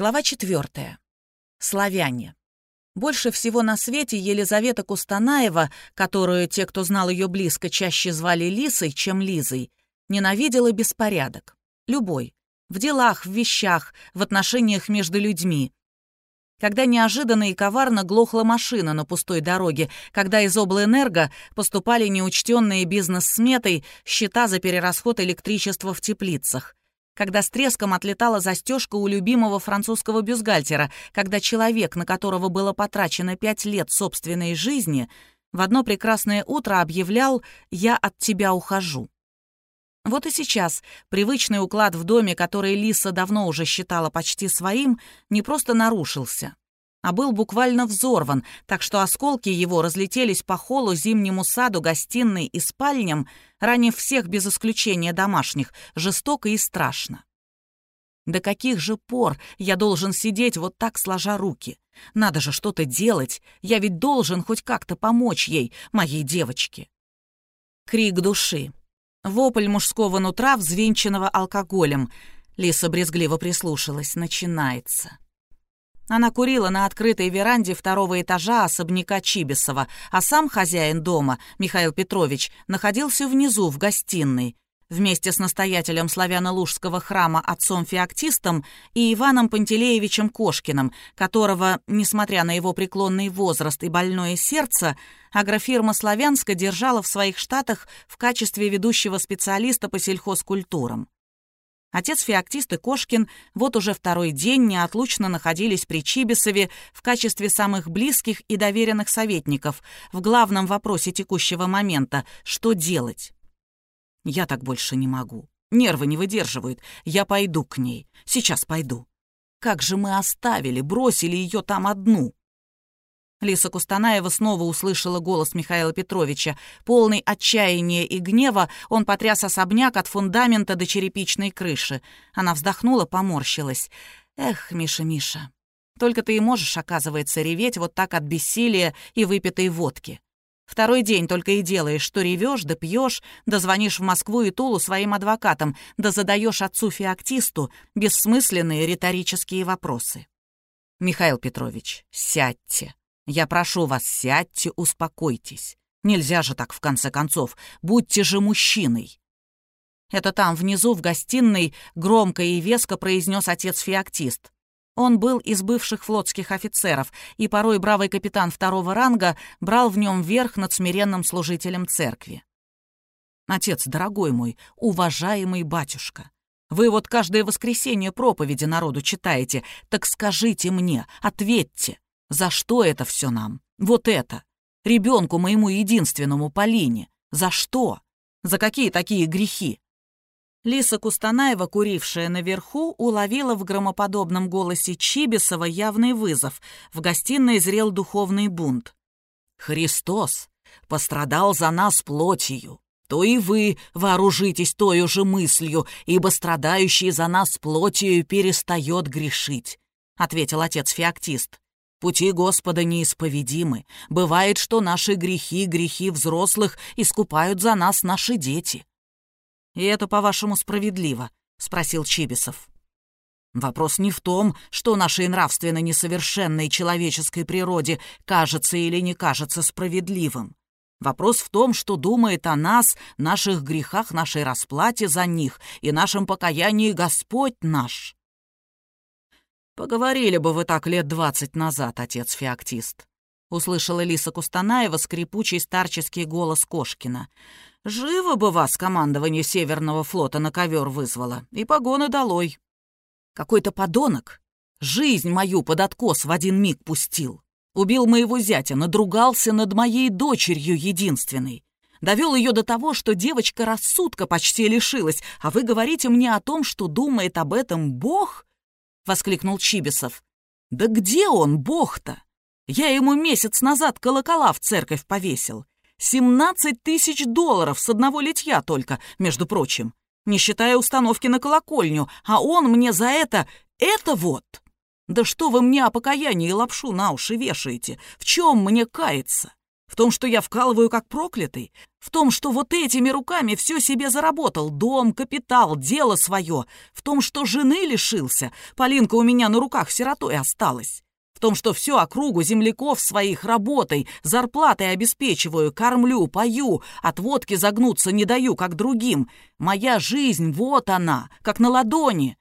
Глава четвертая. Славяне. Больше всего на свете Елизавета Кустанаева, которую те, кто знал ее близко, чаще звали Лисой, чем Лизой, ненавидела беспорядок. Любой. В делах, в вещах, в отношениях между людьми. Когда неожиданно и коварно глохла машина на пустой дороге, когда из облэнерго поступали неучтенные бизнес-сметой счета за перерасход электричества в теплицах когда с треском отлетала застежка у любимого французского бюстгальтера, когда человек, на которого было потрачено пять лет собственной жизни, в одно прекрасное утро объявлял «Я от тебя ухожу». Вот и сейчас привычный уклад в доме, который Лиса давно уже считала почти своим, не просто нарушился, а был буквально взорван, так что осколки его разлетелись по холлу, зимнему саду, гостиной и спальням, ранив всех без исключения домашних, жестоко и страшно. До каких же пор я должен сидеть вот так, сложа руки? Надо же что-то делать, я ведь должен хоть как-то помочь ей, моей девочке. Крик души. Вопль мужского нутра, взвинченного алкоголем. Лиса брезгливо прислушалась. Начинается. Она курила на открытой веранде второго этажа особняка Чибисова, а сам хозяин дома, Михаил Петрович, находился внизу, в гостиной, вместе с настоятелем славяно-лужского храма отцом Феоктистом и Иваном Пантелеевичем Кошкиным, которого, несмотря на его преклонный возраст и больное сердце, агрофирма «Славянска» держала в своих штатах в качестве ведущего специалиста по сельхозкультурам. Отец Феоктист и Кошкин вот уже второй день неотлучно находились при Чибисове в качестве самых близких и доверенных советников в главном вопросе текущего момента — что делать? «Я так больше не могу. Нервы не выдерживают. Я пойду к ней. Сейчас пойду. Как же мы оставили, бросили ее там одну?» Лиса Кустанаева снова услышала голос Михаила Петровича. Полный отчаяния и гнева он потряс особняк от фундамента до черепичной крыши. Она вздохнула, поморщилась. «Эх, Миша, Миша, только ты и можешь, оказывается, реветь вот так от бессилия и выпитой водки. Второй день только и делаешь, что ревешь, да пьешь, да звонишь в Москву и Тулу своим адвокатам, да задаешь отцу Феоктисту бессмысленные риторические вопросы. Михаил Петрович, сядьте. Я прошу вас, сядьте, успокойтесь. Нельзя же так, в конце концов. Будьте же мужчиной. Это там, внизу, в гостиной, громко и веско произнес отец Феоктист. Он был из бывших флотских офицеров, и порой бравый капитан второго ранга брал в нем верх над смиренным служителем церкви. «Отец, дорогой мой, уважаемый батюшка, вы вот каждое воскресенье проповеди народу читаете, так скажите мне, ответьте, за что это все нам? Вот это. Ребенку моему единственному Полине. За что? За какие такие грехи? Лиса Кустанаева, курившая наверху, уловила в громоподобном голосе Чибисова явный вызов. В гостиной зрел духовный бунт. «Христос пострадал за нас плотью, то и вы вооружитесь той же мыслью, ибо страдающий за нас плотью перестает грешить», — ответил отец Феоктист. Пути Господа неисповедимы. Бывает, что наши грехи, грехи взрослых, искупают за нас наши дети. «И это, по-вашему, справедливо?» — спросил Чибисов. Вопрос не в том, что нашей нравственно несовершенной человеческой природе кажется или не кажется справедливым. Вопрос в том, что думает о нас, наших грехах, нашей расплате за них и нашем покаянии Господь наш. «Поговорили бы вы так лет двадцать назад, отец Феоктист», — услышала Лиса Кустанаева скрипучий старческий голос Кошкина. «Живо бы вас командование Северного флота на ковер вызвало, и погоны долой. Какой-то подонок жизнь мою под откос в один миг пустил. Убил моего зятя, надругался над моей дочерью единственной. Довел ее до того, что девочка рассудка почти лишилась, а вы говорите мне о том, что думает об этом Бог?» — воскликнул Чибисов. «Да где он, бог-то? Я ему месяц назад колокола в церковь повесил. Семнадцать тысяч долларов с одного литья только, между прочим, не считая установки на колокольню, а он мне за это... это вот! Да что вы мне о покаянии лапшу на уши вешаете? В чем мне каяться? В том, что я вкалываю как проклятый? В том, что вот этими руками все себе заработал? Дом, капитал, дело свое? В том, что жены лишился? Полинка у меня на руках сиротой осталась? В том, что всю округу земляков своих работой, зарплатой обеспечиваю, кормлю, пою, от водки загнуться не даю, как другим. Моя жизнь, вот она, как на ладони.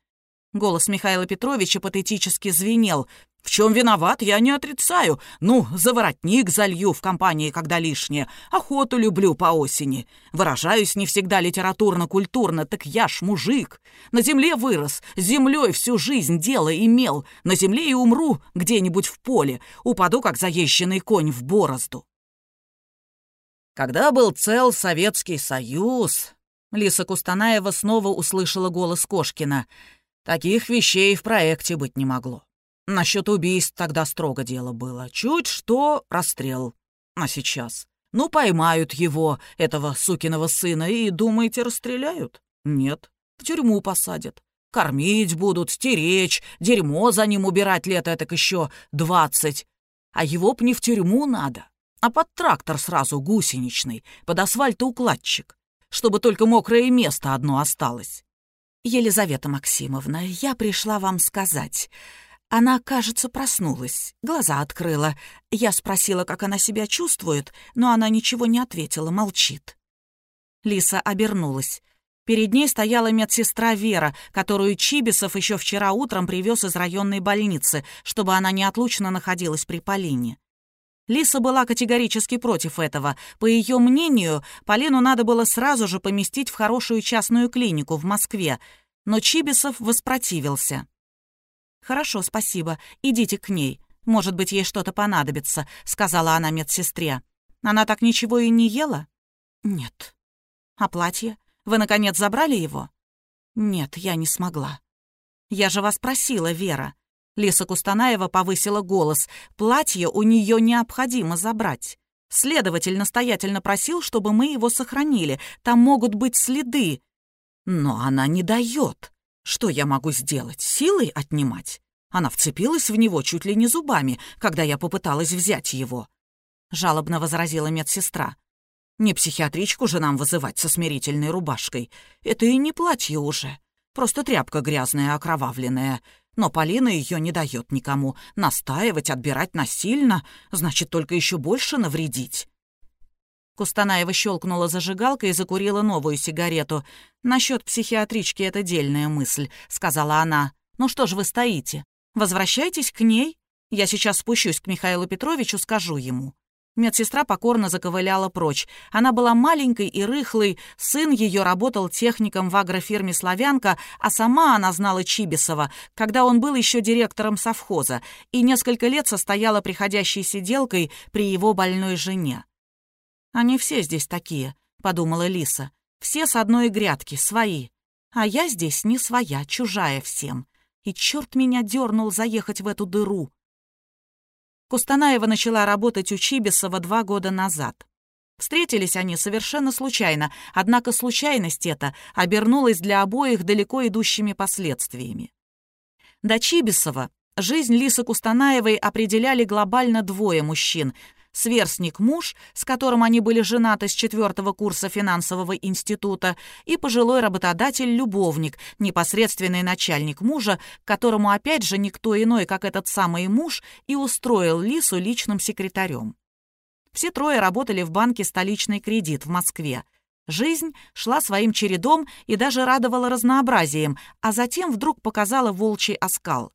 Голос Михаила Петровича патетически звенел. В чем виноват, я не отрицаю. Ну, за воротник залью в компании, когда лишнее. Охоту люблю по осени. Выражаюсь не всегда литературно-культурно, так я ж мужик. На земле вырос, землей всю жизнь дело имел. На земле и умру где-нибудь в поле. Упаду, как заезженный конь в борозду. Когда был цел Советский Союз... Лиса Кустанаева снова услышала голос Кошкина. Таких вещей в проекте быть не могло. Насчет убийств тогда строго дело было. Чуть что — расстрел. А сейчас? Ну, поймают его, этого сукиного сына, и, думаете, расстреляют? Нет. В тюрьму посадят. Кормить будут, стеречь, дерьмо за ним убирать лет так еще двадцать. А его б не в тюрьму надо, а под трактор сразу гусеничный, под асфальтоукладчик, чтобы только мокрое место одно осталось. Елизавета Максимовна, я пришла вам сказать... Она, кажется, проснулась, глаза открыла. Я спросила, как она себя чувствует, но она ничего не ответила, молчит. Лиса обернулась. Перед ней стояла медсестра Вера, которую Чибисов еще вчера утром привез из районной больницы, чтобы она неотлучно находилась при Полине. Лиса была категорически против этого. По ее мнению, Полину надо было сразу же поместить в хорошую частную клинику в Москве, но Чибисов воспротивился. «Хорошо, спасибо. Идите к ней. Может быть, ей что-то понадобится», — сказала она медсестре. «Она так ничего и не ела?» «Нет». «А платье? Вы, наконец, забрали его?» «Нет, я не смогла». «Я же вас просила, Вера». Лиса Кустанаева повысила голос. «Платье у нее необходимо забрать. Следователь настоятельно просил, чтобы мы его сохранили. Там могут быть следы». «Но она не дает», что я могу сделать? Силой отнимать? Она вцепилась в него чуть ли не зубами, когда я попыталась взять его. Жалобно возразила медсестра. Не психиатричку же нам вызывать со смирительной рубашкой. Это и не платье уже. Просто тряпка грязная, окровавленная. Но Полина ее не дает никому. Настаивать, отбирать насильно, значит, только еще больше навредить. Кустанаева щелкнула зажигалкой и закурила новую сигарету. «Насчет психиатрички это дельная мысль», — сказала она. «Ну что ж вы стоите? Возвращайтесь к ней. Я сейчас спущусь к Михаилу Петровичу, скажу ему». Медсестра покорно заковыляла прочь. Она была маленькой и рыхлой, сын ее работал техником в агрофирме «Славянка», а сама она знала Чибисова, когда он был еще директором совхоза, и несколько лет состояла приходящей сиделкой при его больной жене. «Они все здесь такие», — подумала Лиса. «Все с одной грядки, свои. А я здесь не своя, чужая всем. И черт меня дернул заехать в эту дыру». Кустанаева начала работать у Чибисова два года назад. Встретились они совершенно случайно, однако случайность эта обернулась для обоих далеко идущими последствиями. До Чибисова жизнь Лисы Кустанаевой определяли глобально двое мужчин сверстник-муж, с которым они были женаты с четвертого курса финансового института, и пожилой работодатель-любовник, непосредственный начальник мужа, которому опять же никто иной, как этот самый муж, и устроил Лису личным секретарем. Все трое работали в банке «Столичный кредит» в Москве. Жизнь шла своим чередом и даже радовала разнообразием, а затем вдруг показала волчий оскал.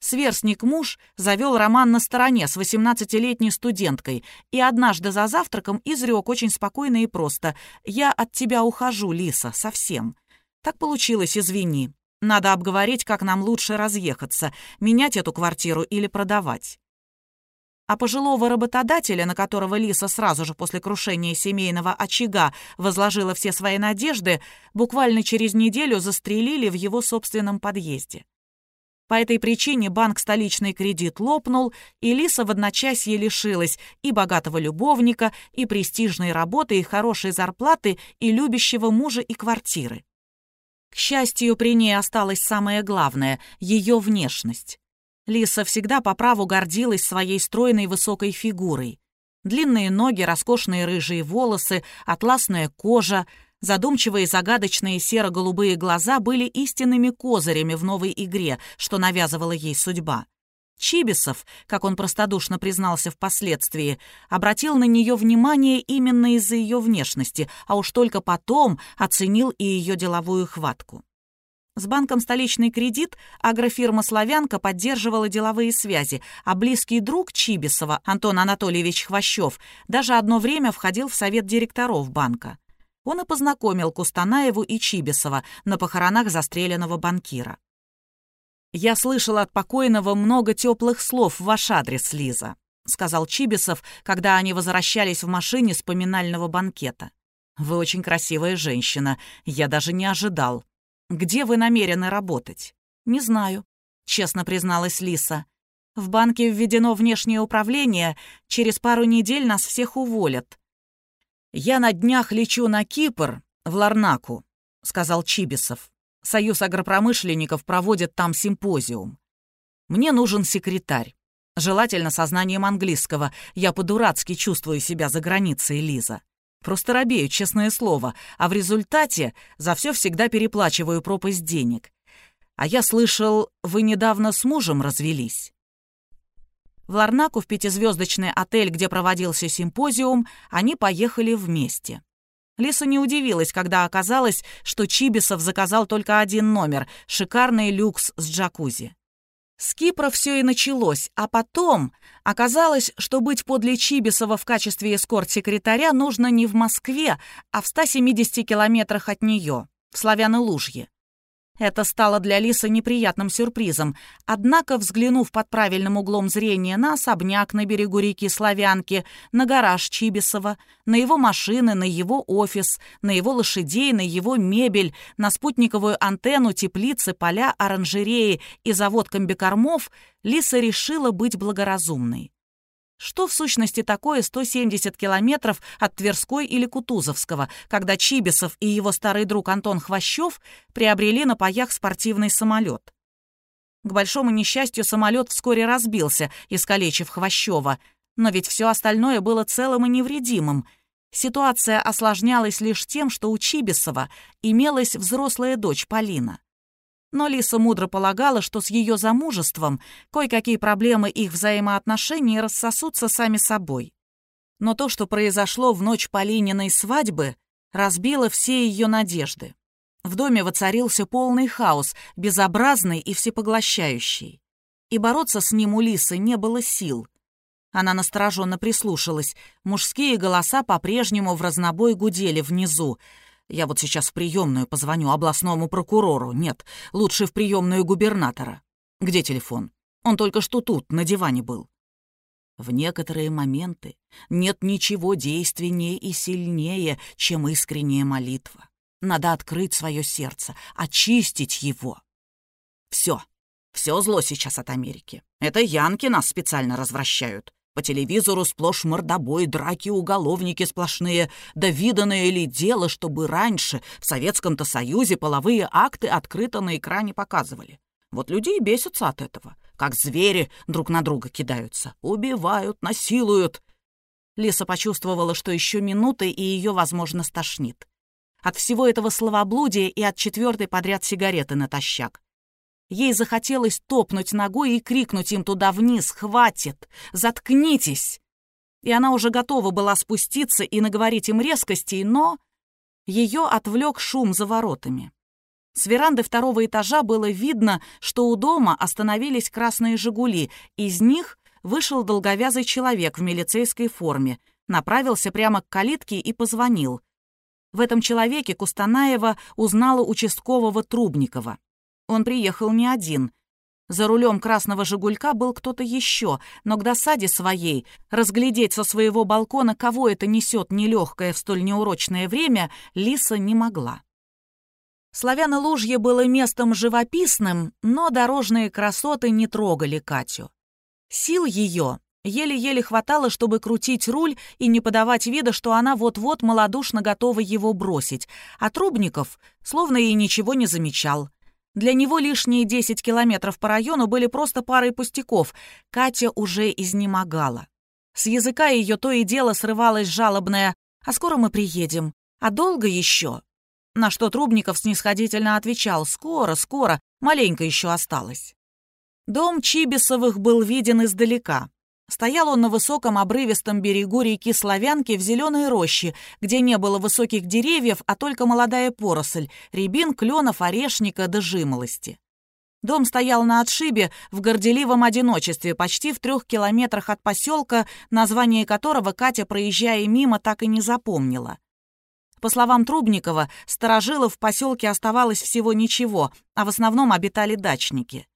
Сверстник-муж завел роман на стороне с 18-летней студенткой и однажды за завтраком изрек очень спокойно и просто «Я от тебя ухожу, Лиса, совсем». Так получилось, извини. Надо обговорить, как нам лучше разъехаться, менять эту квартиру или продавать. А пожилого работодателя, на которого Лиса сразу же после крушения семейного очага возложила все свои надежды, буквально через неделю застрелили в его собственном подъезде. По этой причине банк «Столичный кредит» лопнул, и Лиса в одночасье лишилась и богатого любовника, и престижной работы, и хорошей зарплаты, и любящего мужа, и квартиры. К счастью, при ней осталось самое главное — ее внешность. Лиса всегда по праву гордилась своей стройной высокой фигурой. Длинные ноги, роскошные рыжие волосы, атласная кожа, задумчивые загадочные серо-голубые глаза были истинными козырями в новой игре, что навязывала ей судьба. Чибисов, как он простодушно признался впоследствии, обратил на нее внимание именно из-за ее внешности, а уж только потом оценил и ее деловую хватку. С банком «Столичный кредит» агрофирма «Славянка» поддерживала деловые связи, а близкий друг Чибисова, Антон Анатольевич Хвощев, даже одно время входил в совет директоров банка. Он и познакомил Кустанаеву и Чибисова на похоронах застреленного банкира. «Я слышал от покойного много теплых слов в ваш адрес, Лиза», сказал Чибисов, когда они возвращались в машине с поминального банкета. «Вы очень красивая женщина, я даже не ожидал». «Где вы намерены работать?» «Не знаю», — честно призналась Лиса. «В банке введено внешнее управление, через пару недель нас всех уволят». «Я на днях лечу на Кипр, в Ларнаку», — сказал Чибисов. «Союз агропромышленников проводит там симпозиум. Мне нужен секретарь. Желательно со знанием английского. Я по-дурацки чувствую себя за границей, Лиза. Просто робею, честное слово, а в результате за все всегда переплачиваю пропасть денег. А я слышал, вы недавно с мужем развелись. В Ларнаку, в пятизвездочный отель, где проводился симпозиум, они поехали вместе. Лиса не удивилась, когда оказалось, что Чибисов заказал только один номер — шикарный люкс с джакузи. С Кипра все и началось, а потом оказалось, что быть подле Чибисова в качестве эскорт-секретаря нужно не в Москве, а в 170 километрах от нее, в Славяно-Лужье. Это стало для Лисы неприятным сюрпризом. Однако, взглянув под правильным углом зрения на особняк на берегу реки Славянки, на гараж Чибисова, на его машины, на его офис, на его лошадей, на его мебель, на спутниковую антенну, теплицы, поля, оранжереи и завод комбикормов, Лиса решила быть благоразумной. Что в сущности такое 170 километров от Тверской или Кутузовского, когда Чибисов и его старый друг Антон Хвощев приобрели на паях спортивный самолет? К большому несчастью, самолет вскоре разбился, искалечив Хвощева, но ведь все остальное было целым и невредимым. Ситуация осложнялась лишь тем, что у Чибисова имелась взрослая дочь Полина. Но Лиса мудро полагала, что с ее замужеством кое-какие проблемы их взаимоотношений рассосутся сами собой. Но то, что произошло в ночь Полининой свадьбы, разбило все ее надежды. В доме воцарился полный хаос, безобразный и всепоглощающий. И бороться с ним у Лисы не было сил. Она настороженно прислушалась. Мужские голоса по-прежнему в разнобой гудели внизу. Я вот сейчас в приемную позвоню областному прокурору. Нет, лучше в приемную губернатора. Где телефон? Он только что тут, на диване был. В некоторые моменты нет ничего действеннее и сильнее, чем искренняя молитва. Надо открыть свое сердце, очистить его. Все, все зло сейчас от Америки. Это янки нас специально развращают. По телевизору сплошь мордобой, драки, уголовники сплошные. Да виданное ли дело, чтобы раньше в Советском-то Союзе половые акты открыто на экране показывали? Вот люди и бесятся от этого. Как звери друг на друга кидаются. Убивают, насилуют. Лиса почувствовала, что еще минуты, и ее, возможно, стошнит. От всего этого словоблудия и от четвертой подряд сигареты натощак. Ей захотелось топнуть ногой и крикнуть им туда вниз «Хватит! Заткнитесь!» И она уже готова была спуститься и наговорить им резкостей, но ее отвлек шум за воротами. С веранды второго этажа было видно, что у дома остановились красные «Жигули», из них вышел долговязый человек в милицейской форме, направился прямо к калитке и позвонил. В этом человеке Кустанаева узнала участкового Трубникова. Он приехал не один. За рулем красного «Жигулька» был кто-то еще, но к досаде своей разглядеть со своего балкона, кого это несет нелегкое в столь неурочное время, Лиса не могла. Славяно-Лужье было местом живописным, но дорожные красоты не трогали Катю. Сил ее еле-еле хватало, чтобы крутить руль и не подавать вида, что она вот-вот малодушно готова его бросить, а Трубников словно и ничего не замечал. Для него лишние 10 километров по району были просто парой пустяков. Катя уже изнемогала. С языка ее то и дело срывалось жалобное «А скоро мы приедем? А долго еще?» На что Трубников снисходительно отвечал «Скоро, скоро, маленько еще осталось». Дом Чибисовых был виден издалека. Стоял он на высоком обрывистом берегу реки Славянки в зеленой роще, где не было высоких деревьев, а только молодая поросль, рябин, кленов, орешника да жимолости. Дом стоял на отшибе в горделивом одиночестве, почти в трех километрах от поселка, название которого Катя, проезжая мимо, так и не запомнила. По словам Трубникова, старожилов в поселке оставалось всего ничего, а в основном обитали дачники.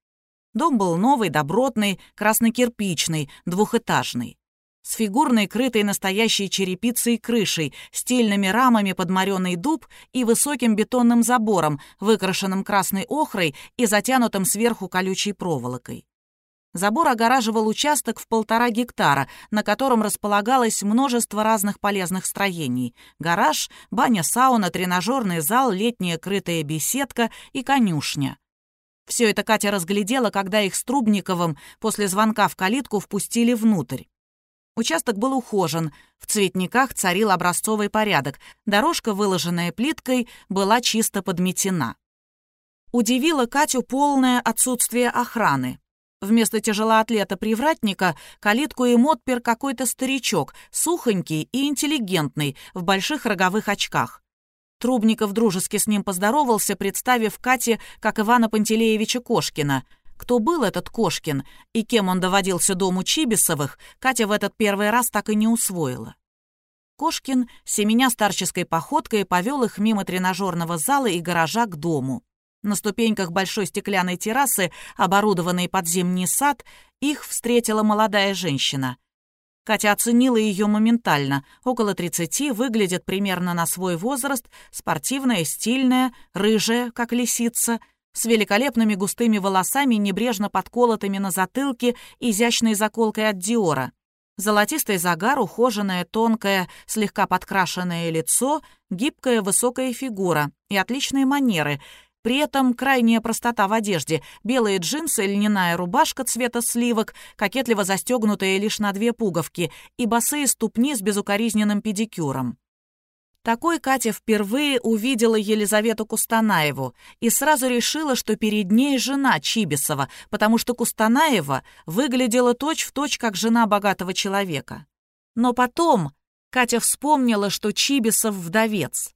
Дом был новый, добротный, краснокирпичный, двухэтажный. С фигурной, крытой настоящей черепицей крышей, стильными рамами подморенный дуб и высоким бетонным забором, выкрашенным красной охрой и затянутым сверху колючей проволокой. Забор огораживал участок в полтора гектара, на котором располагалось множество разных полезных строений. Гараж, баня-сауна, тренажерный зал, летняя крытая беседка и конюшня. Все это Катя разглядела, когда их с Трубниковым после звонка в калитку впустили внутрь. Участок был ухожен, в цветниках царил образцовый порядок, дорожка, выложенная плиткой, была чисто подметена. Удивило Катю полное отсутствие охраны. Вместо тяжелоатлета-привратника калитку им отпер какой-то старичок, сухонький и интеллигентный, в больших роговых очках. Трубников дружески с ним поздоровался, представив Кате как Ивана Пантелеевича Кошкина. Кто был этот Кошкин и кем он доводился дому Чибисовых, Катя в этот первый раз так и не усвоила. Кошкин, семеня старческой походкой, повел их мимо тренажерного зала и гаража к дому. На ступеньках большой стеклянной террасы, оборудованной под зимний сад, их встретила молодая женщина — Катя оценила ее моментально. Около 30, выглядит примерно на свой возраст, спортивная, стильная, рыжая, как лисица, с великолепными густыми волосами, небрежно подколотыми на затылке, изящной заколкой от Диора. Золотистый загар, ухоженное, тонкое, слегка подкрашенное лицо, гибкая высокая фигура и отличные манеры — при этом крайняя простота в одежде. Белые джинсы, льняная рубашка цвета сливок, кокетливо застегнутая лишь на две пуговки, и босые ступни с безукоризненным педикюром. Такой Катя впервые увидела Елизавету Кустанаеву и сразу решила, что перед ней жена Чибисова, потому что Кустанаева выглядела точь-в-точь, точь, как жена богатого человека. Но потом Катя вспомнила, что Чибисов вдовец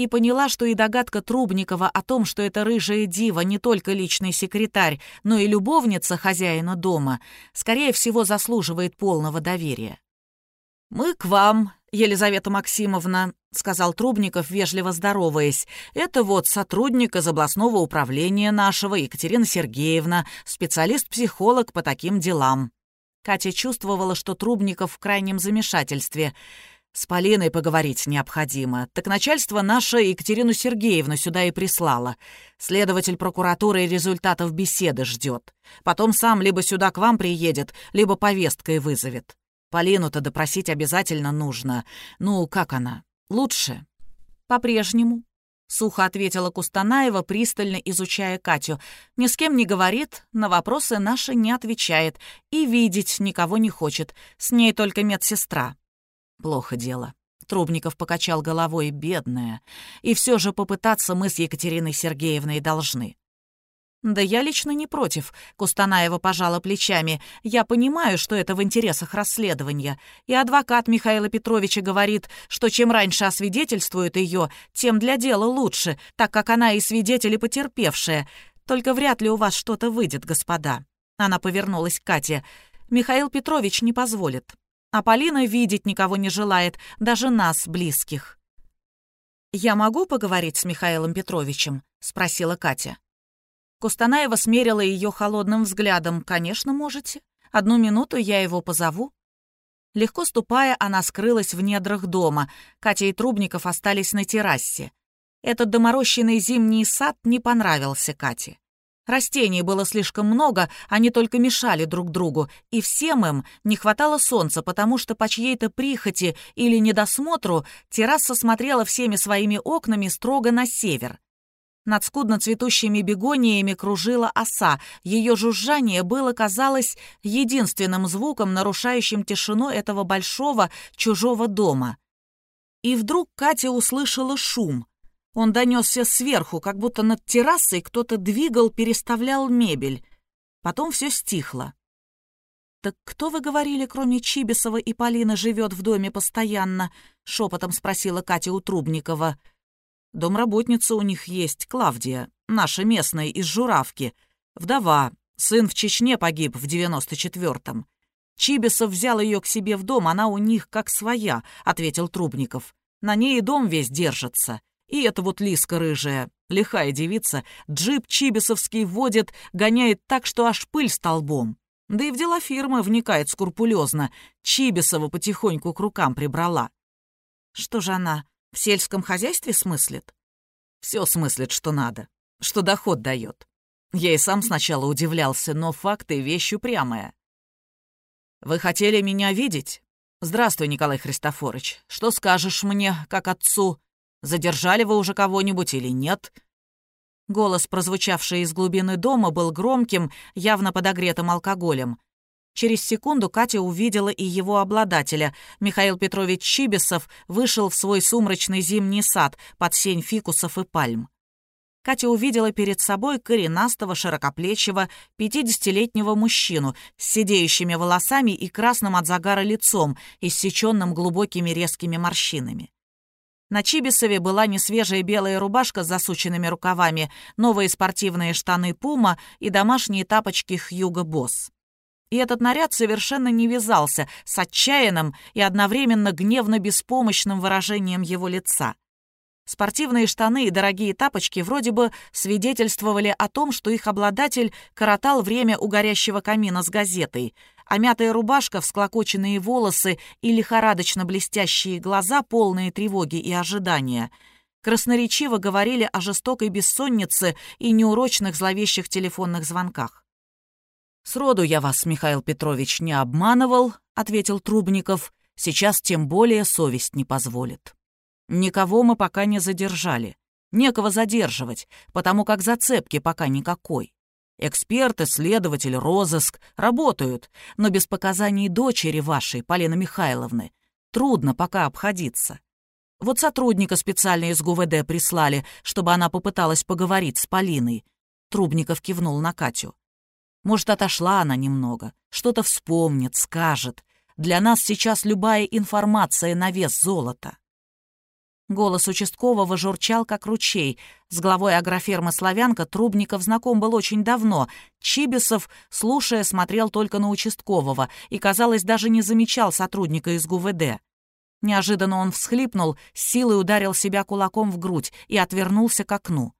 и поняла, что и догадка Трубникова о том, что эта рыжая дива не только личный секретарь, но и любовница хозяина дома, скорее всего, заслуживает полного доверия. «Мы к вам, Елизавета Максимовна», — сказал Трубников, вежливо здороваясь. «Это вот сотрудник из областного управления нашего, Екатерина Сергеевна, специалист-психолог по таким делам». Катя чувствовала, что Трубников в крайнем замешательстве — с Полиной поговорить необходимо. Так начальство наше Екатерину Сергеевну сюда и прислало. Следователь прокуратуры результатов беседы ждет. Потом сам либо сюда к вам приедет, либо повесткой вызовет. Полину-то допросить обязательно нужно. Ну, как она? Лучше? По-прежнему. Сухо ответила Кустанаева, пристально изучая Катю. Ни с кем не говорит, на вопросы наши не отвечает и видеть никого не хочет. С ней только медсестра. Плохо дело. Трубников покачал головой, бедная. И все же попытаться мы с Екатериной Сергеевной должны. «Да я лично не против», — Кустанаева пожала плечами. «Я понимаю, что это в интересах расследования. И адвокат Михаила Петровича говорит, что чем раньше освидетельствуют ее, тем для дела лучше, так как она и свидетели потерпевшая. Только вряд ли у вас что-то выйдет, господа». Она повернулась к Кате. «Михаил Петрович не позволит. А Полина видеть никого не желает, даже нас, близких. «Я могу поговорить с Михаилом Петровичем?» — спросила Катя. Кустанаева смерила ее холодным взглядом. «Конечно, можете. Одну минуту я его позову». Легко ступая, она скрылась в недрах дома. Катя и Трубников остались на террасе. Этот доморощенный зимний сад не понравился Кате. Растений было слишком много, они только мешали друг другу, и всем им не хватало солнца, потому что по чьей-то прихоти или недосмотру терраса смотрела всеми своими окнами строго на север. Над скудно цветущими бегониями кружила оса. Ее жужжание было, казалось, единственным звуком, нарушающим тишину этого большого чужого дома. И вдруг Катя услышала шум. Он донесся сверху, как будто над террасой кто-то двигал, переставлял мебель. Потом все стихло. «Так кто, вы говорили, кроме Чибисова и Полины, живет в доме постоянно?» — шепотом спросила Катя у Трубникова. «Домработница у них есть, Клавдия, наша местная, из Журавки. Вдова, сын в Чечне погиб в девяносто четвертом. Чибисов взял ее к себе в дом, она у них как своя», — ответил Трубников. «На ней и дом весь держится. И эта вот лиска рыжая, лихая девица, джип чибисовский водит, гоняет так, что аж пыль столбом. Да и в дела фирмы вникает скрупулезно. Чибисова потихоньку к рукам прибрала. Что же она, в сельском хозяйстве смыслит? Все смыслит, что надо, что доход дает. Я и сам сначала удивлялся, но факты — вещь упрямая. «Вы хотели меня видеть? Здравствуй, Николай Христофорович. Что скажешь мне, как отцу? Задержали вы уже кого-нибудь или нет?» Голос, прозвучавший из глубины дома, был громким, явно подогретым алкоголем. Через секунду Катя увидела и его обладателя. Михаил Петрович Чибисов вышел в свой сумрачный зимний сад под сень фикусов и пальм. Катя увидела перед собой коренастого, широкоплечего, пятидесятилетнего мужчину с сидеющими волосами и красным от загара лицом, иссеченным глубокими резкими морщинами. На Чибисове была несвежая белая рубашка с засученными рукавами, новые спортивные штаны «Пума» и домашние тапочки «Хьюго Босс». И этот наряд совершенно не вязался с отчаянным и одновременно гневно-беспомощным выражением его лица. Спортивные штаны и дорогие тапочки вроде бы свидетельствовали о том, что их обладатель коротал время у горящего камина с газетой, а мятая рубашка, всклокоченные волосы и лихорадочно блестящие глаза, полные тревоги и ожидания, красноречиво говорили о жестокой бессоннице и неурочных зловещих телефонных звонках. «Сроду я вас, Михаил Петрович, не обманывал», — ответил Трубников. «Сейчас тем более совесть не позволит. Никого мы пока не задержали. Некого задерживать, потому как зацепки пока никакой. Эксперты, следователь, розыск работают, но без показаний дочери вашей, Полины Михайловны, трудно пока обходиться. Вот сотрудника специально из ГУВД прислали, чтобы она попыталась поговорить с Полиной. Трубников кивнул на Катю. Может, отошла она немного, что-то вспомнит, скажет. Для нас сейчас любая информация на вес золота. Голос участкового журчал, как ручей. С главой агрофермы «Славянка» Трубников знаком был очень давно. Чибисов, слушая, смотрел только на участкового и, казалось, даже не замечал сотрудника из ГУВД. Неожиданно он всхлипнул, силой ударил себя кулаком в грудь и отвернулся к окну.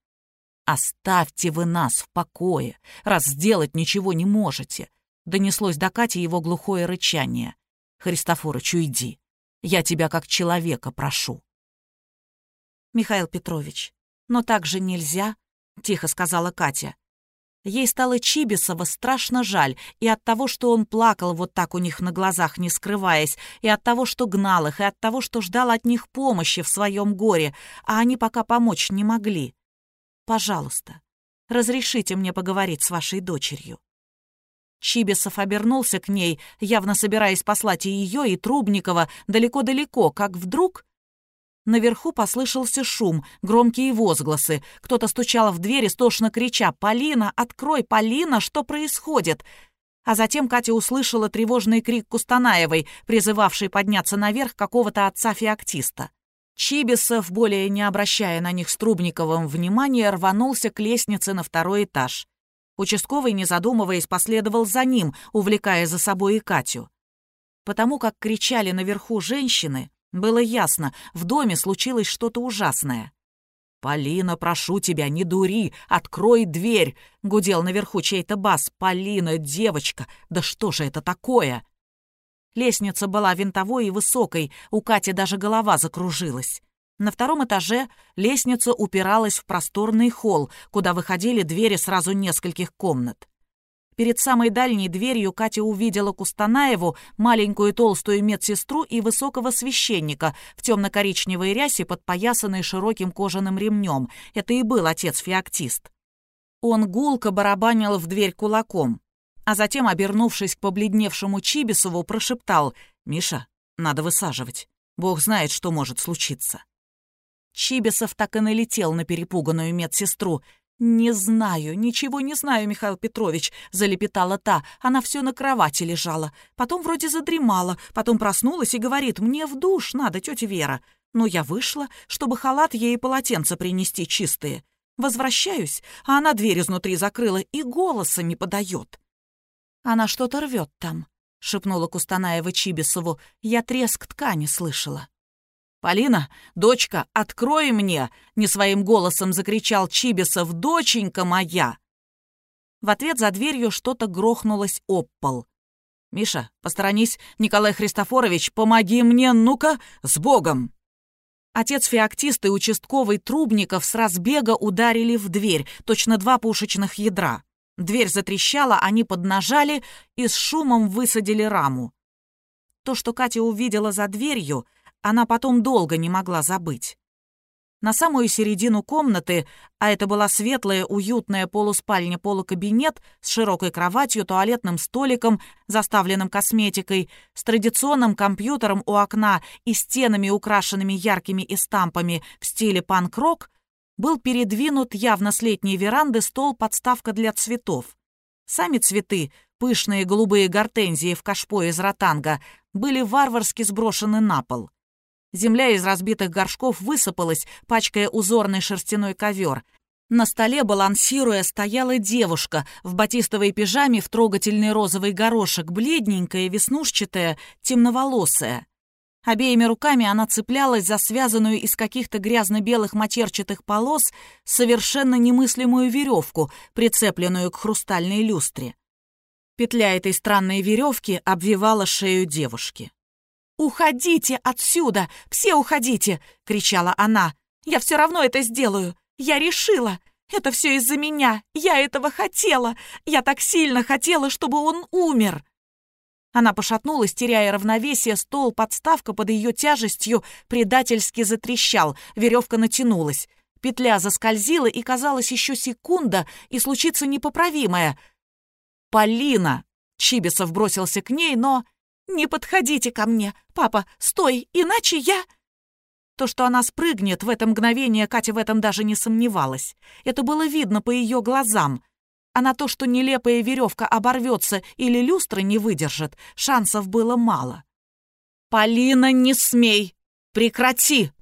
«Оставьте вы нас в покое, раз сделать ничего не можете», — донеслось до Кати его глухое рычание. «Христофорыч, уйди. Я тебя как человека прошу». Михаил Петрович, но так же нельзя», — тихо сказала Катя. Ей стало Чибисова страшно жаль и от того, что он плакал вот так у них на глазах, не скрываясь, и от того, что гнал их, и от того, что ждал от них помощи в своем горе, а они пока помочь не могли. «Пожалуйста, разрешите мне поговорить с вашей дочерью». Чибисов обернулся к ней, явно собираясь послать и ее, и Трубникова далеко-далеко, как вдруг Наверху послышался шум, громкие возгласы. Кто-то стучал в дверь, истошно крича «Полина, открой, Полина, что происходит?» А затем Катя услышала тревожный крик Кустанаевой, призывавшей подняться наверх какого-то отца-феоктиста. Чибисов, более не обращая на них с Трубниковым внимания, рванулся к лестнице на второй этаж. Участковый, не задумываясь, последовал за ним, увлекая за собой и Катю. Потому как кричали наверху женщины, было ясно, в доме случилось что-то ужасное. «Полина, прошу тебя, не дури, открой дверь!» — гудел наверху чей-то бас. «Полина, девочка, да что же это такое?» Лестница была винтовой и высокой, у Кати даже голова закружилась. На втором этаже лестница упиралась в просторный холл, куда выходили двери сразу нескольких комнат. Перед самой дальней дверью Катя увидела Кустанаеву, маленькую толстую медсестру и высокого священника в темно-коричневой рясе, подпоясанной широким кожаным ремнем. Это и был отец-феоктист. Он гулко барабанил в дверь кулаком, а затем, обернувшись к побледневшему Чибисову, прошептал «Миша, надо высаживать. Бог знает, что может случиться». Чибисов так и налетел на перепуганную медсестру. «Не знаю, ничего не знаю, Михаил Петрович», — залепетала та. Она все на кровати лежала. Потом вроде задремала, потом проснулась и говорит, «Мне в душ надо, тетя Вера». Но я вышла, чтобы халат ей и полотенце принести чистые. Возвращаюсь, а она дверь изнутри закрыла и голоса не подает. «Она что-то рвет там», — шепнула Кустанаева Чибисову. «Я треск ткани слышала». «Полина, дочка, открой мне!» — не своим голосом закричал Чибисов. «Доченька моя!» В ответ за дверью что-то грохнулось об пол. «Миша, посторонись, Николай Христофорович, помоги мне, ну-ка, с Богом!» Отец феоктист и участковый Трубников с разбега ударили в дверь, точно два пушечных ядра. Дверь затрещала, они поднажали и с шумом высадили раму. То, что Катя увидела за дверью, она потом долго не могла забыть. На самую середину комнаты, а это была светлая, уютная полуспальня-полукабинет с широкой кроватью, туалетным столиком, заставленным косметикой, с традиционным компьютером у окна и стенами, украшенными яркими эстампами в стиле панк-рок, был передвинут явно с летней веранды стол-подставка для цветов. Сами цветы, пышные голубые гортензии в кашпо из ротанга, были варварски сброшены на пол. Земля из разбитых горшков высыпалась, пачкая узорный шерстяной ковер. На столе, балансируя, стояла девушка в батистовой пижаме в трогательный розовый горошек, бледненькая, веснушчатая, темноволосая. Обеими руками она цеплялась за связанную из каких-то грязно-белых матерчатых полос совершенно немыслимую веревку, прицепленную к хрустальной люстре. Петля этой странной веревки обвивала шею девушки. «Уходите отсюда! Все уходите!» — кричала она. «Я все равно это сделаю! Я решила! Это все из-за меня! Я этого хотела! Я так сильно хотела, чтобы он умер!» Она пошатнулась, теряя равновесие, стол, подставка под ее тяжестью предательски затрещал, веревка натянулась. Петля заскользила, и казалось еще секунда, и случится непоправимое. «Полина!» — Чибисов бросился к ней, но «Не подходите ко мне! Папа, стой, иначе я...» То, что она спрыгнет в это мгновение, Катя в этом даже не сомневалась. Это было видно по ее глазам. А на то, что нелепая веревка оборвется или люстра не выдержит, шансов было мало. «Полина, не смей! Прекрати!»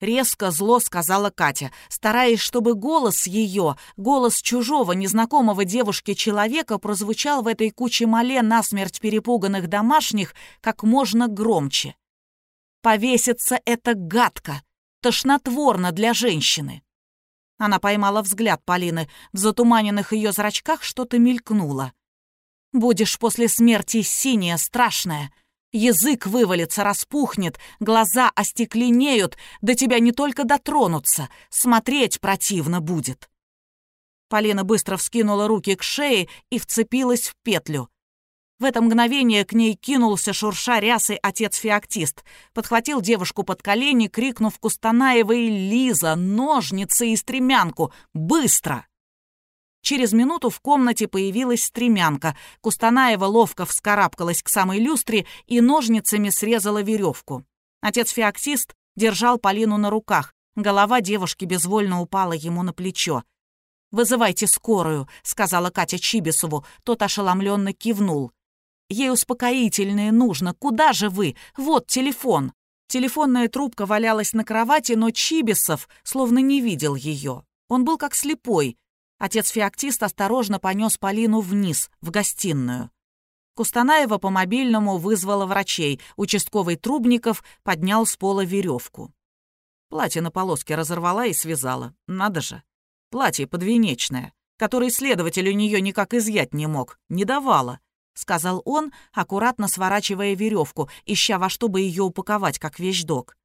Резко зло сказала Катя, стараясь, чтобы голос ее, голос чужого, незнакомого девушки-человека прозвучал в этой куче мале насмерть перепуганных домашних как можно громче. Повеситься это гадко, тошнотворно для женщины. Она поймала взгляд Полины, в затуманенных ее зрачках что-то мелькнуло. «Будешь после смерти синяя, страшная», Язык вывалится, распухнет, глаза остекленеют, до тебя не только дотронутся, смотреть противно будет. Полина быстро вскинула руки к шее и вцепилась в петлю. В это мгновение к ней кинулся шурша рясой отец-феоктист, подхватил девушку под колени, крикнув Кустанаевой «Лиза! Ножницы и стремянку! Быстро!» Через минуту в комнате появилась стремянка. Кустанаева ловко вскарабкалась к самой люстре и ножницами срезала веревку. Отец-феоктист держал Полину на руках. Голова девушки безвольно упала ему на плечо. «Вызывайте скорую», — сказала Катя Чибисову. Тот ошеломленно кивнул. «Ей успокоительное нужно. Куда же вы? Вот телефон». Телефонная трубка валялась на кровати, но Чибисов словно не видел ее. Он был как слепой. Отец-феоктист осторожно понес Полину вниз, в гостиную. Кустанаева по мобильному вызвала врачей. Участковый Трубников поднял с пола веревку. Платье на полоске разорвала и связала. Надо же. Платье подвенечное, которое следователь у нее никак изъять не мог. Не давала, — сказал он, аккуратно сворачивая веревку, ища во что бы ее упаковать, как вещдок.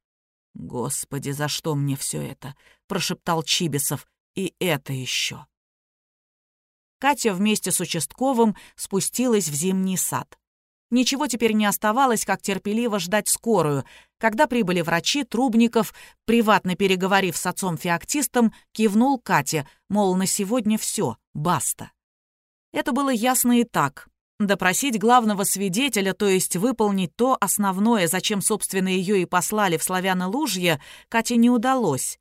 «Господи, за что мне все это?» — прошептал Чибисов. «И это еще». Катя вместе с участковым спустилась в зимний сад. Ничего теперь не оставалось, как терпеливо ждать скорую. Когда прибыли врачи, Трубников, приватно переговорив с отцом-феоктистом, кивнул Кате, мол, на сегодня все, баста. Это было ясно и так. Допросить главного свидетеля, то есть выполнить то основное, зачем, собственно, ее и послали в Славяно-Лужье, Кате не удалось.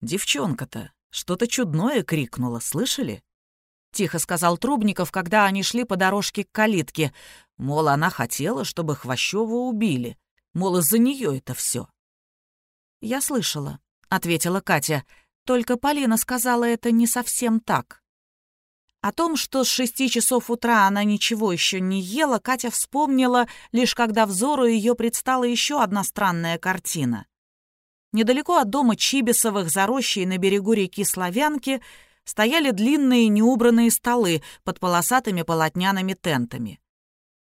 «Девчонка-то что-то чудное крикнула, слышали?» Тихо сказал Трубников, когда они шли по дорожке к калитке. Мол, она хотела, чтобы Хвощева убили. Мол, из-за нее это все. «Я слышала», — ответила Катя. «Только Полина сказала это не совсем так». О том, что с шести часов утра она ничего еще не ела, Катя вспомнила, лишь когда взору ее предстала еще одна странная картина. Недалеко от дома Чибисовых, за рощей на берегу реки Славянки, стояли длинные неубранные столы под полосатыми полотняными тентами.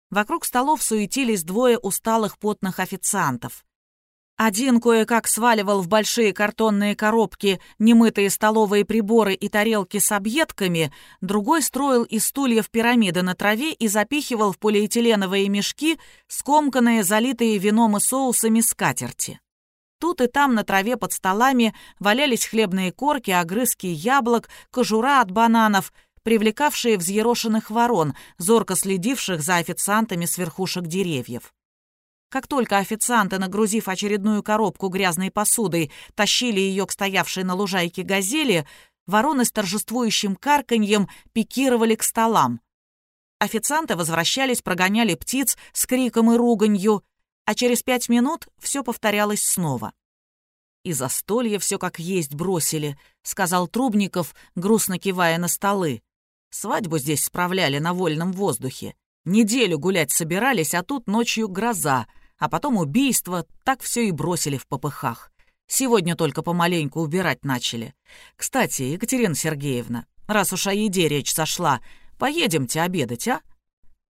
Вокруг столов суетились двое усталых потных официантов. Один кое-как сваливал в большие картонные коробки немытые столовые приборы и тарелки с объедками, другой строил из стульев пирамиды на траве и запихивал в полиэтиленовые мешки скомканные, залитые вином и соусами скатерти. Тут и там на траве под столами валялись хлебные корки, огрызки яблок, кожура от бананов, привлекавшие взъерошенных ворон, зорко следивших за официантами с верхушек деревьев. Как только официанты, нагрузив очередную коробку грязной посудой, тащили ее к стоявшей на лужайке газели, вороны с торжествующим карканьем пикировали к столам. Официанты возвращались, прогоняли птиц с криком и руганью, а через пять минут все повторялось снова. «И застолье все как есть бросили», — сказал Трубников, грустно кивая на столы. «Свадьбу здесь справляли на вольном воздухе. Неделю гулять собирались, а тут ночью гроза а потом убийство, так все и бросили в попыхах. Сегодня только помаленьку убирать начали. Кстати, Екатерина Сергеевна, раз уж о еде речь сошла, поедемте обедать, а?»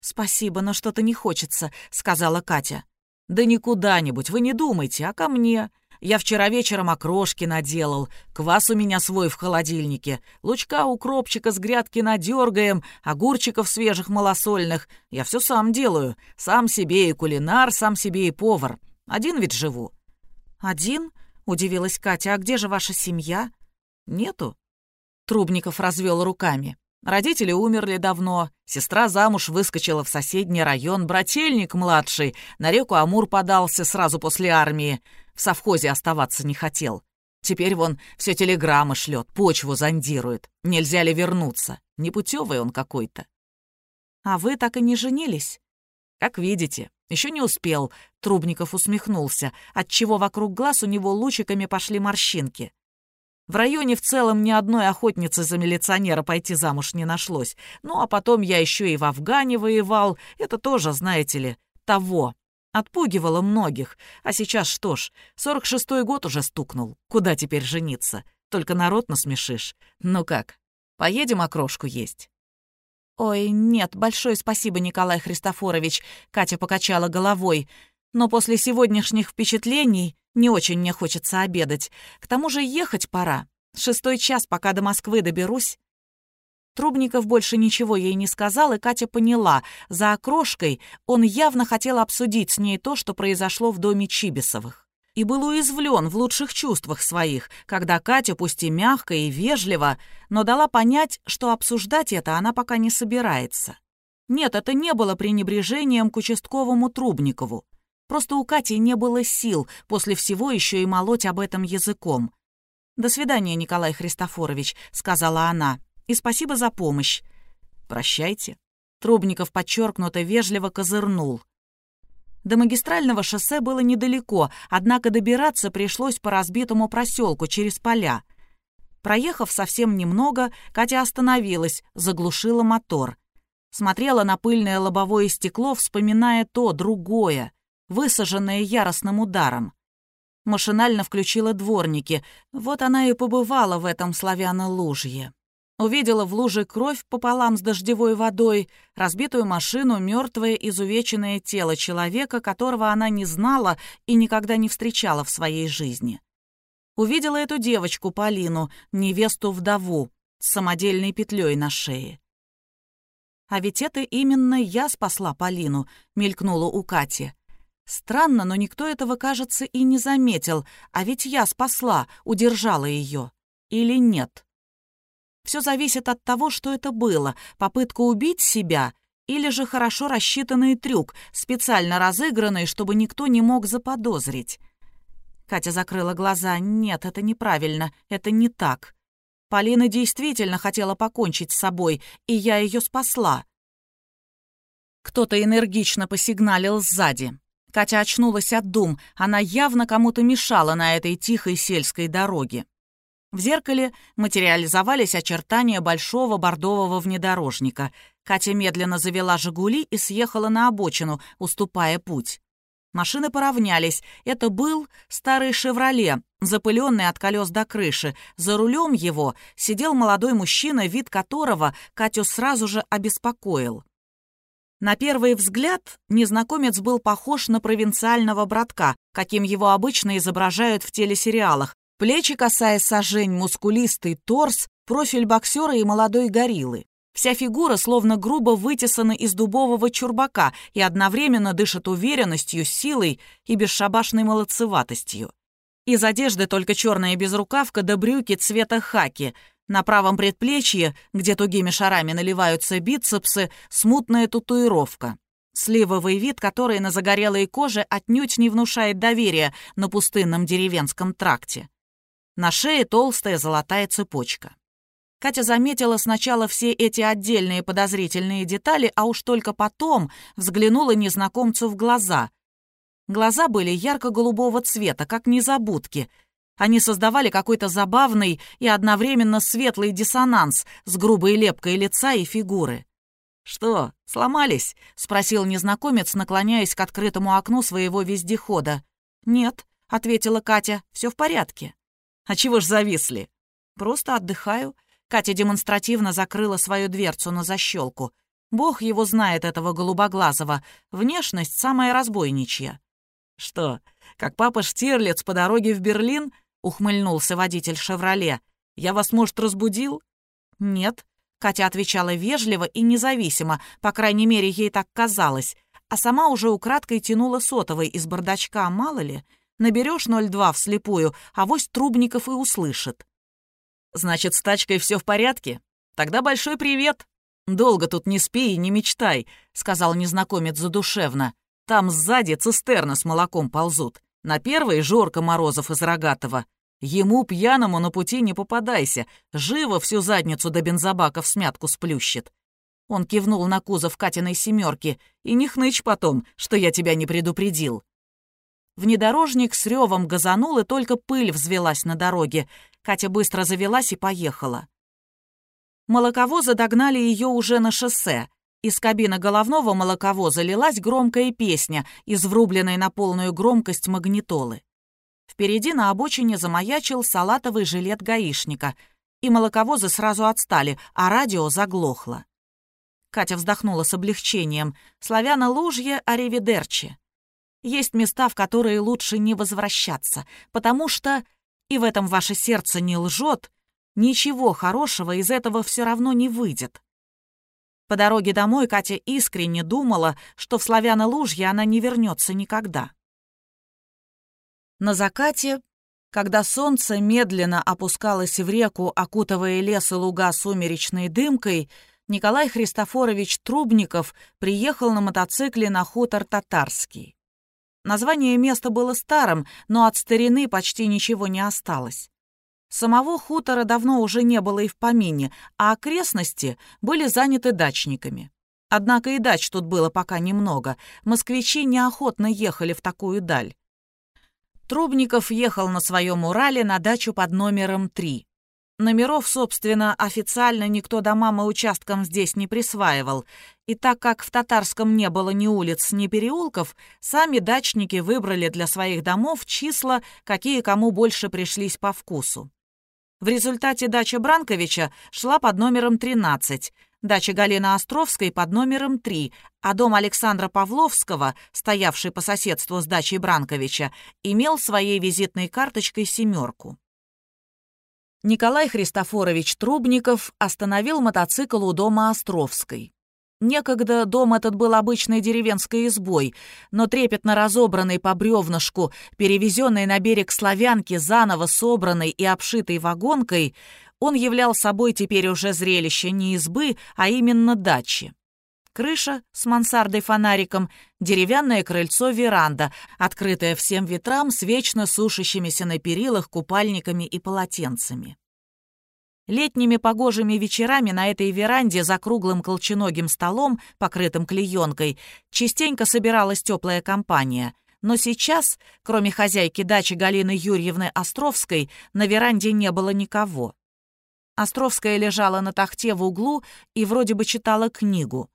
«Спасибо, но что-то не хочется», — сказала Катя. «Да не куда-нибудь, вы не думайте, а ко мне. Я вчера вечером окрошки наделал, квас у меня свой в холодильнике, лучка укропчика с грядки надергаем, огурчиков свежих малосольных. Я все сам делаю. Сам себе и кулинар, сам себе и повар. Один ведь живу». «Один?» — удивилась Катя. «А где же ваша семья?» «Нету». Трубников развел руками. Родители умерли давно, сестра замуж выскочила в соседний район, брательник младший на реку Амур подался сразу после армии, в совхозе оставаться не хотел. Теперь вон все телеграммы шлет, почву зондирует. Нельзя ли вернуться? Непутевый он какой-то. А вы так и не женились? Как видите, еще не успел. Трубников усмехнулся, отчего вокруг глаз у него лучиками пошли морщинки. В районе в целом ни одной охотницы за милиционера пойти замуж не нашлось. Ну, а потом я еще и в Афгане воевал. Это тоже, знаете ли, того. Отпугивало многих. А сейчас что ж, 46-й год уже стукнул. Куда теперь жениться? Только народ насмешишь. Ну как, поедем окрошку есть?» «Ой, нет, большое спасибо, Николай Христофорович», — Катя покачала головой. «Но после сегодняшних впечатлений не очень мне хочется обедать. К тому же ехать пора. Шестой час, пока до Москвы доберусь. Трубников больше ничего ей не сказал, и Катя поняла, за окрошкой он явно хотел обсудить с ней то, что произошло в доме Чибисовых. И был уязвлен в лучших чувствах своих, когда Катя, пусть и мягко и вежливо, но дала понять, что обсуждать это она пока не собирается. Нет, это не было пренебрежением к участковому Трубникову. Просто у Кати не было сил после всего еще и молоть об этом языком. «До свидания, Николай Христофорович», — сказала она, — «и спасибо за помощь». «Прощайте». Трубников подчеркнуто вежливо козырнул. До магистрального шоссе было недалеко, однако добираться пришлось по разбитому проселку через поля. Проехав совсем немного, Катя остановилась, заглушила мотор. Смотрела на пыльное лобовое стекло, вспоминая то, другое высаженная яростным ударом. Машинально включила дворники. Вот она и побывала в этом славяно-лужье. Увидела в луже кровь пополам с дождевой водой, разбитую машину, мертвое изувеченное тело человека, которого она не знала и никогда не встречала в своей жизни. Увидела эту девочку Полину, невесту-вдову, с самодельной петлей на шее. «А ведь это именно я спасла Полину», — мелькнула у Кати. Странно, но никто этого, кажется, и не заметил. А ведь я спасла, удержала ее. Или нет? Все зависит от того, что это было. Попытка убить себя или же хорошо рассчитанный трюк, специально разыгранный, чтобы никто не мог заподозрить. Катя закрыла глаза. «Нет, это неправильно. Это не так. Полина действительно хотела покончить с собой, и я ее спасла». Кто-то энергично посигналил сзади. Катя очнулась от дум. Она явно кому-то мешала на этой тихой сельской дороге. В зеркале материализовались очертания большого бордового внедорожника. Катя медленно завела «Жигули» и съехала на обочину, уступая путь. Машины поравнялись. Это был старый «Шевроле», запыленный от колес до крыши. За рулем его сидел молодой мужчина, вид которого Катю сразу же обеспокоил. На первый взгляд незнакомец был похож на провинциального братка, каким его обычно изображают в телесериалах. Плечи касаясь сажень, мускулистый торс, профиль боксера и молодой гориллы. Вся фигура словно грубо вытесана из дубового чурбака и одновременно дышит уверенностью, силой и бесшабашной молодцеватостью. Из одежды только черная безрукавка да брюки цвета хаки — на правом предплечье, где тугими шарами наливаются бицепсы, смутная татуировка. Сливовый вид, который на загорелой коже отнюдь не внушает доверия на пустынном деревенском тракте. На шее толстая золотая цепочка. Катя заметила сначала все эти отдельные подозрительные детали, а уж только потом взглянула незнакомцу в глаза. Глаза были ярко-голубого цвета, как незабудки — они создавали какой-то забавный и одновременно светлый диссонанс с грубой лепкой лица и фигуры. «Что, сломались?» — спросил незнакомец, наклоняясь к открытому окну своего вездехода. «Нет», — ответила Катя, — «все в порядке». «А чего ж зависли?» «Просто отдыхаю». Катя демонстративно закрыла свою дверцу на защелку. Бог его знает, этого голубоглазого. Внешность самая разбойничья. «Что, как папа Штирлиц по дороге в Берлин?» Ухмыльнулся водитель «Шевроле». «Я вас, может, разбудил?» «Нет», — Катя отвечала вежливо и независимо, по крайней мере, ей так казалось, а сама уже украдкой тянула сотовой из бардачка, мало ли. Наберешь 02 вслепую, а вось Трубников и услышит. «Значит, с тачкой все в порядке? Тогда большой привет!» «Долго тут не спи и не мечтай», — сказал незнакомец задушевно. «Там сзади цистерны с молоком ползут. На первой Жорка Морозов из Рогатого. Ему, пьяному, на пути не попадайся. Живо всю задницу до бензобака в смятку сплющит. Он кивнул на кузов Катиной семерки. И не хнычь потом, что я тебя не предупредил. Внедорожник с ревом газанул, и только пыль взвелась на дороге. Катя быстро завелась и поехала. Молоковозы догнали ее уже на шоссе. Из кабины головного молоковоза лилась громкая песня из врубленной на полную громкость магнитолы. Впереди на обочине замаячил салатовый жилет гаишника, и молоковозы сразу отстали, а радио заглохло. Катя вздохнула с облегчением. «Славяна лужье, аривидерчи». Есть места, в которые лучше не возвращаться, потому что, и в этом ваше сердце не лжет, ничего хорошего из этого все равно не выйдет. По дороге домой Катя искренне думала, что в Славяно-Лужье она не вернется никогда. На закате, когда солнце медленно опускалось в реку, окутывая лес и луга сумеречной дымкой, Николай Христофорович Трубников приехал на мотоцикле на хутор Татарский. Название места было старым, но от старины почти ничего не осталось. Самого хутора давно уже не было и в помине, а окрестности были заняты дачниками. Однако и дач тут было пока немного. Москвичи неохотно ехали в такую даль. Трубников ехал на своем Урале на дачу под номером 3. Номеров, собственно, официально никто домам и участкам здесь не присваивал, и так как в Татарском не было ни улиц, ни переулков, сами дачники выбрали для своих домов числа, какие кому больше пришлись по вкусу. В результате дача Бранковича шла под номером 13, дача Галины Островской под номером 3, а дом Александра Павловского, стоявший по соседству с дачей Бранковича, имел своей визитной карточкой семерку. Николай Христофорович Трубников остановил мотоцикл у дома Островской. Некогда дом этот был обычной деревенской избой, но трепетно разобранный по бревнышку, перевезенный на берег Славянки, заново собранный и обшитый вагонкой, он являл собой теперь уже зрелище не избы, а именно дачи. Крыша с мансардой-фонариком, деревянное крыльцо-веранда, открытая всем ветрам с вечно сушащимися на перилах купальниками и полотенцами. Летними погожими вечерами на этой веранде за круглым колченогим столом, покрытым клеенкой, частенько собиралась теплая компания. Но сейчас, кроме хозяйки дачи Галины Юрьевны Островской, на веранде не было никого. Островская лежала на тахте в углу и вроде бы читала книгу.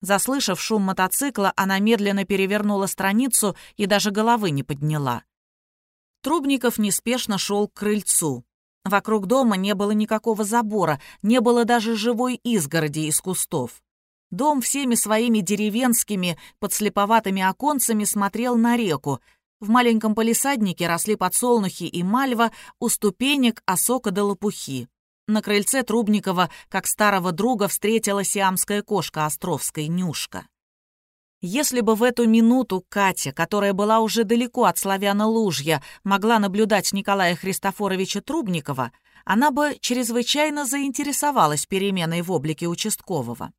Заслышав шум мотоцикла, она медленно перевернула страницу и даже головы не подняла. Трубников неспешно шел к крыльцу. Вокруг дома не было никакого забора, не было даже живой изгороди из кустов. Дом всеми своими деревенскими, подслеповатыми оконцами смотрел на реку. В маленьком полисаднике росли подсолнухи и мальва, у ступенек осока до лопухи. На крыльце Трубникова, как старого друга, встретила сиамская кошка Островской, Нюшка. Если бы в эту минуту Катя, которая была уже далеко от славяна-лужья, могла наблюдать Николая Христофоровича Трубникова, она бы чрезвычайно заинтересовалась переменой в облике участкового.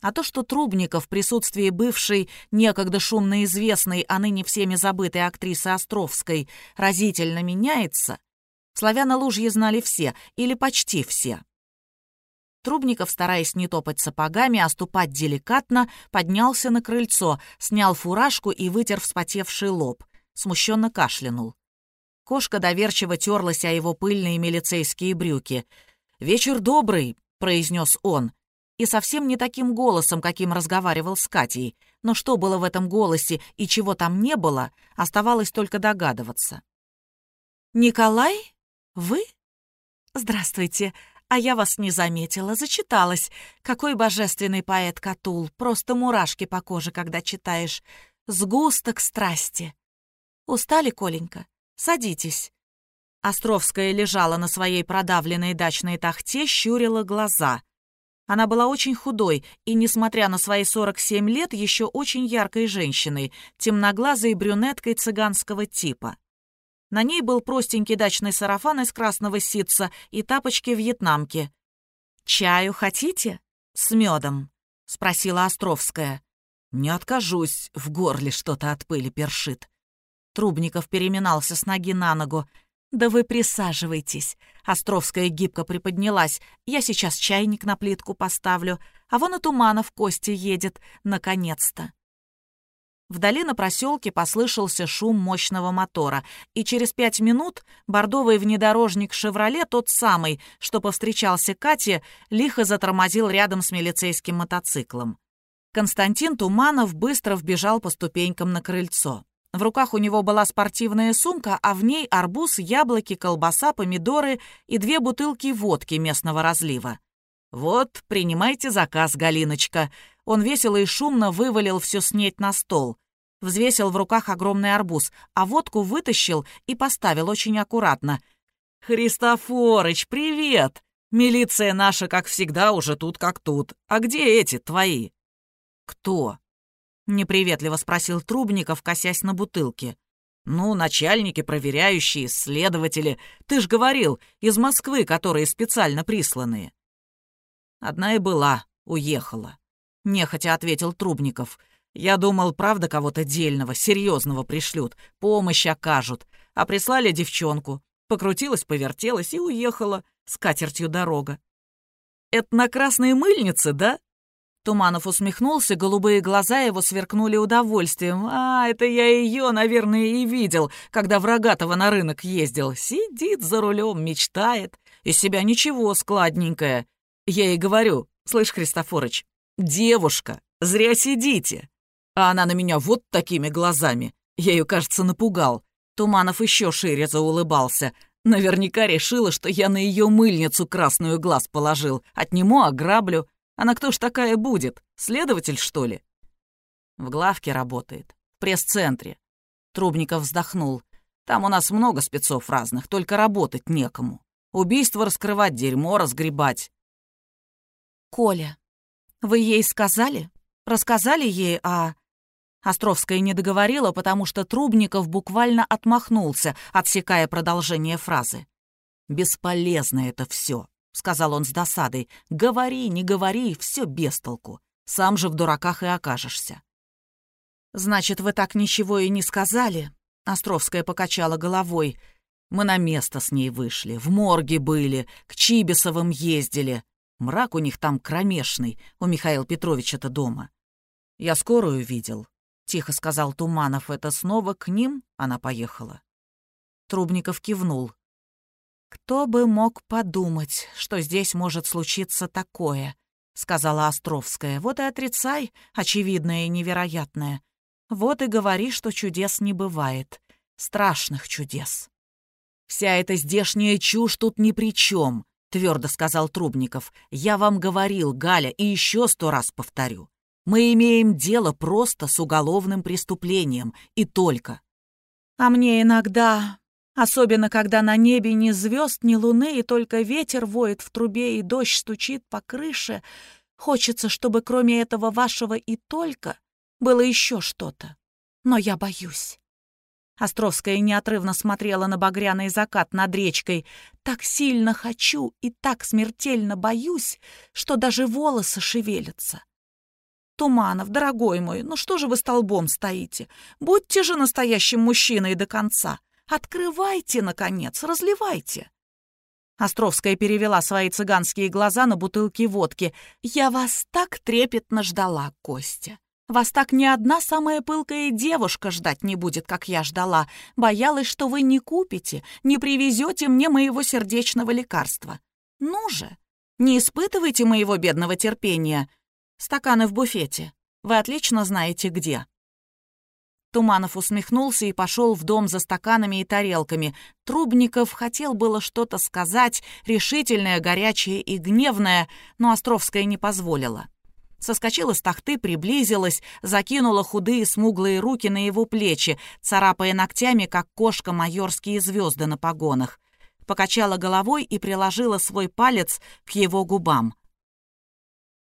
А то, что Трубников в присутствии бывшей, некогда шумно известной, а ныне всеми забытой актрисы Островской, разительно меняется, славяно-лужье знали все, или почти все. Трубников, стараясь не топать сапогами, а ступать деликатно, поднялся на крыльцо, снял фуражку и вытер вспотевший лоб. Смущенно кашлянул. Кошка доверчиво терлась о его пыльные милицейские брюки. «Вечер добрый», — произнес он. И совсем не таким голосом, каким разговаривал с Катей. Но что было в этом голосе и чего там не было, оставалось только догадываться. «Николай? Вы? Здравствуйте. А я вас не заметила, зачиталась. Какой божественный поэт Катул, просто мурашки по коже, когда читаешь. Сгусток страсти. Устали, Коленька? Садитесь. Островская лежала на своей продавленной дачной тахте, щурила глаза. Она была очень худой и, несмотря на свои 47 лет, еще очень яркой женщиной, темноглазой брюнеткой цыганского типа. На ней был простенький дачный сарафан из красного ситца и тапочки вьетнамки. «Чаю хотите? С медом?» — спросила Островская. «Не откажусь, в горле что-то от пыли першит». Трубников переминался с ноги на ногу. «Да вы присаживайтесь». Островская гибко приподнялась. «Я сейчас чайник на плитку поставлю, а вон и Туманов Костя едет, наконец-то». Вдали на проселке послышался шум мощного мотора, и через пять минут бордовый внедорожник «Шевроле», тот самый, что повстречался Кате, лихо затормозил рядом с милицейским мотоциклом. Константин Туманов быстро вбежал по ступенькам на крыльцо. В руках у него была спортивная сумка, а в ней арбуз, яблоки, колбаса, помидоры и две бутылки водки местного разлива. «Вот, принимайте заказ, Галиночка», он весело и шумно вывалил все снеть на стол. Взвесил в руках огромный арбуз, а водку вытащил и поставил очень аккуратно. «Христофорыч, привет! Милиция наша, как всегда, уже тут как тут. А где эти, твои?» «Кто?» — неприветливо спросил Трубников, косясь на бутылке. «Ну, начальники, проверяющие, следователи. Ты ж говорил, из Москвы, которые специально присланные». Одна и была, уехала. — нехотя ответил Трубников. «Я думал, правда кого-то дельного, серьезного пришлют, помощь окажут. А прислали девчонку. Покрутилась, повертелась и уехала. С катертью дорога». «Это на красной мыльнице, да?» Туманов усмехнулся, голубые глаза его сверкнули удовольствием. «А, это я ее, наверное, и видел, когда в на рынок ездил. Сидит за рулем, мечтает. Из себя ничего, складненькая. Я ей говорю, слышь, Христофорыч, «Девушка, зря сидите!» А она на меня вот такими глазами. Я ее, кажется, напугал. Туманов еще шире заулыбался. Наверняка решила, что я на ее мыльницу красную глаз положил. Отниму, ограблю. Она кто ж такая будет? Следователь, что ли? В главке работает. В пресс-центре. Трубников вздохнул. Там у нас много спецов разных, только работать некому. Убийство раскрывать, дерьмо разгребать. Коля, «Вы ей сказали? Рассказали ей о...» Островская не договорила, потому что Трубников буквально отмахнулся, отсекая продолжение фразы. «Бесполезно это все», — сказал он с досадой. «Говори, не говори, все без толку. Сам же в дураках и окажешься». «Значит, вы так ничего и не сказали?» Островская покачала головой. «Мы на место с ней вышли, в морге были, к Чибисовым ездили. Мрак у них там кромешный, у Михаила Петровича-то дома. Я скорую видел, — тихо сказал Туманов. «Это снова к ним она поехала?» Трубников кивнул. «Кто бы мог подумать, что здесь может случиться такое?» — сказала Островская. «Вот и отрицай очевидное и невероятное. Вот и говори, что чудес не бывает. Страшных чудес». «Вся эта здешняя чушь тут ни при чем», — твердо сказал Трубников. «Я вам говорил, Галя, и еще сто раз повторю. Мы имеем дело просто с уголовным преступлением, и только. А мне иногда, особенно когда на небе ни звезд, ни луны, и только ветер воет в трубе, и дождь стучит по крыше, хочется, чтобы кроме этого вашего и только было еще что-то. Но я боюсь. Островская неотрывно смотрела на багряный закат над речкой. «Так сильно хочу и так смертельно боюсь, что даже волосы шевелятся. «Туманов, дорогой мой, ну что же вы столбом стоите? Будьте же настоящим мужчиной до конца. Открывайте, наконец, разливайте». Островская перевела свои цыганские глаза на бутылки водки. «Я вас так трепетно ждала, Костя. Вас так ни одна самая пылкая девушка ждать не будет, как я ждала. Боялась, что вы не купите, не привезете мне моего сердечного лекарства. Ну же, не испытывайте моего бедного терпения. Стаканы в буфете. Вы отлично знаете, где». Туманов усмехнулся и пошел в дом за стаканами и тарелками. Трубников хотел было что-то сказать, решительное, горячее и гневное, но Островская не позволила. Соскочила с тахты, приблизилась, закинула худые смуглые руки на его плечи, царапая ногтями, как кошка майорские звезды на погонах. Покачала головой и приложила свой палец к его губам.